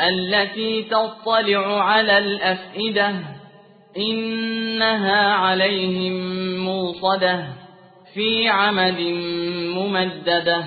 التي تطلع على الأفئدة إنها عليهم موصدة في عمد ممددة.